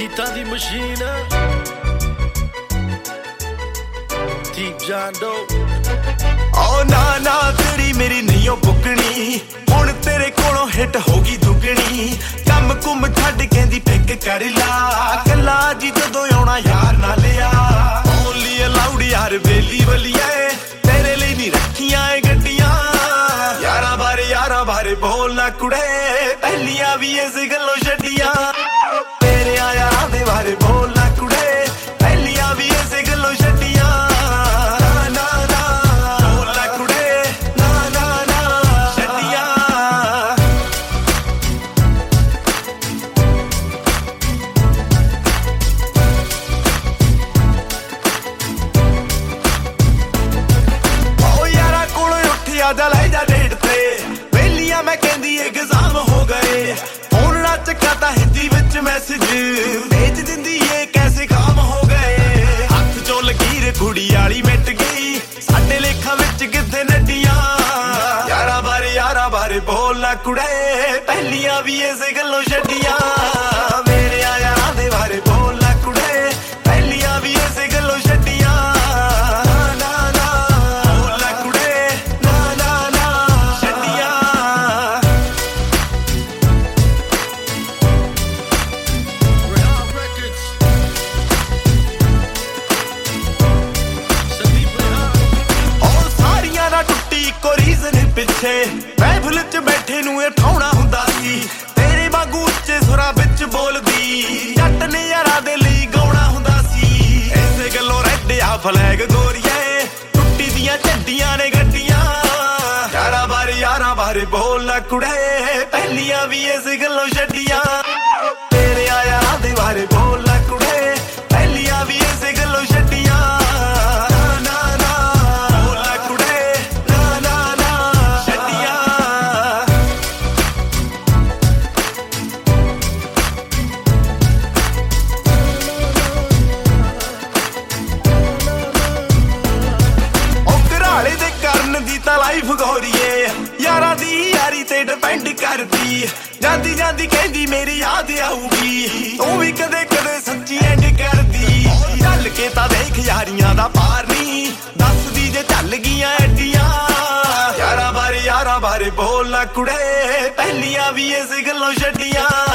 ਹਿੱਟਾਂ ਦੀ machine. ਦੀਪ ਜਾਨਦੋ ਓ ਨਾ ਨਾ, ਤੇਰੀ ਮੇਰੀ ਨਹੀਂ ਬੁੱਕਣੀ। ਹੁਣ ਤੇਰੇ ਕੋਲੋਂ ਹਿੱਟ ਹੋ ਗਈ ਕੰਮ ਕੁੰਮ ਛੱਡ ਕਹਿੰਦੀ ਪਿੱਕ ਕਰ ਲਾ। ਕੱਲਾ ਜੀ ਜਦੋਂ ਆਉਣਾ ਯਾਰ ਨਾ ਲਿਆ। ਓਨਲੀ ਅਲਾਉਡ ਯਾਰ ਬੇਲੀ ਵਲੀਏ। ਤੇਰੇ ਲਈ ਨਹੀਂ ਰੱਖੀਆਂ ਏ ਗੱਡੀਆਂ। ਯਾਰਾਂ ਬਾਰੇ ਯਾਰਾਂ ਬਾਰੇ ਬੋਲ ਨਾ ਕੁੜੇ। ਪਹਿਲੀਆਂ ਵੀ ਇਸ ਗੱਲੋਂ ਛੱਡੀਆਂ। ਤੇਰੇ ਯਾਰਾਂ ਦੇ ਬਾਰੇ ਬੋਲ ਨਾ ਕੁੜੇ। ਪਹਿਲੀਆਂ ਵੀ ਇਸ ਗੱਲੋਂ ਛੱਡੀਆਂ। ਨਾ ਨਾ, ਬੋਲ ਨਾ ਕੁੜੇ। ਨਾ ਨਾ ਨਾ, ਛੱਡੀਆਂ। ਓ ਯਾਰਾ ਕੋਲ ਉੱਠਿਆ ਜਾ ਲੈ ਜਾ ਡੇਟ ਤੇ। ਪਹਿਲੀਆਂ ਮੈਂ ਕਹਿੰਦੀ ਐਗਜ਼ਾਮ ਹੋ ਗਏ। ਹੁਣ ਹਿੰਦੀ ਵਿੱਚ ਮੈਸੇਜ ਭੇਜ ਦਿੰਦੀ ਏ, ਕੈਸੇ ਕੰਮ ਹੋ ਗਏ। ਹੱਥ ਚੋਂ ਲਕੀਰ ਕੁੜੀ ਵਾਲੀ ਮਿਟ ਗਈ। ਸਾਡੇ ਲੇਖਾਂ ਵਿੱਚ ਕਿੱਥੇ ਨੱਡੀਆਂ ਯਾਰਾ ਬਾਰੇ ਯਾਰਾ ਬਾਰੇ ਬੋਲ ਨਾ ਕੁੜੇ, ਪਹਿਲੀਆਂ ਵੀ ਇਸੇ ਗੱਲੋਂ ਛੱਡੀਆਂ। ਪਿੱਛੇ। ਮਹਿਫਿਲ 'ਚ ਬੈਠੇ ਨੂੰ ਇਹ ਠਾਉਣਾ ਹੁੰਦਾ ਸੀ। ਤੇਰੇ ਵਾਂਗੂ ਉੱਚੇ ਸੁਰਾਂ ਵਿੱਚ ਬੋਲਦੀ। ਜੱਟ ਨੇ ਯਾਰਾਂ ਦੇ ਲਈ ਗਾਉਣਾ ਹੁੰਦਾ ਸੀ। ਐਸੇ ਗੱਲੋਂ ਰੱਡਿਆ ਫਲੈਗ ਗੋਰੀਏ। ਟੁੱਟੀ ਦੀਆਂ ਝੱਡੀਆਂ ਨੇ ਗੱਡੀਆਂ। ਯਾਰਾਂ ਬਾਰੇ ਯਾਰਾਂ ਬਾਰੇ ਬੋਲ ਨਾ ਕੁੜੇ। ਪਹਿਲੀਆਂ ਵੀ ਇਸ ਗੱਲੋਂ ਛੱਡੀਆਂ। ਤੇਰੇ ਯਾਰਾਂ ਦੇ ਬਾਰੇ ਬੋਲ ਦੀ ਤਾਂ ਲਾਈਫ ਗੋਰੀਏ। ਯਾਰਾਂ ਦੀ ਯਾਰੀ ਤੇ ਡਿਪੈਂਡ ਕਰਦੀ। ਜਾਂਦੀ ਜਾਂਦੀ ਕਹਿੰਦੀ ਮੇਰੀ ਯਾਦ ਆਊਗੀ। ਤੂੰ ਵੀ ਕਦੇ ਕਦੇ ਸੱਚੀ ਐਂਡ ਕਰਦੀ। ਚੱਲ ਕੇ ਤਾਂ ਦੇਖ ਯਾਰੀਆਂ ਦਾ ਪਾਰ ਨਹੀਂ। ਦੱਸਦੀ ਜੇ ਚੱਲ ਗਈਆਂ ਐਡੀਆਂ। ਯਾਰਾਂ ਬਾਰੇ ਯਾਰਾਂ ਬਾਰੇ ਬੋਲ ਨਾ ਕੁੜੇ। ਪਹਿਲੀਆਂ ਵੀ ਇਸ ਗੱਲੋਂ ਛੱਡੀਆਂ।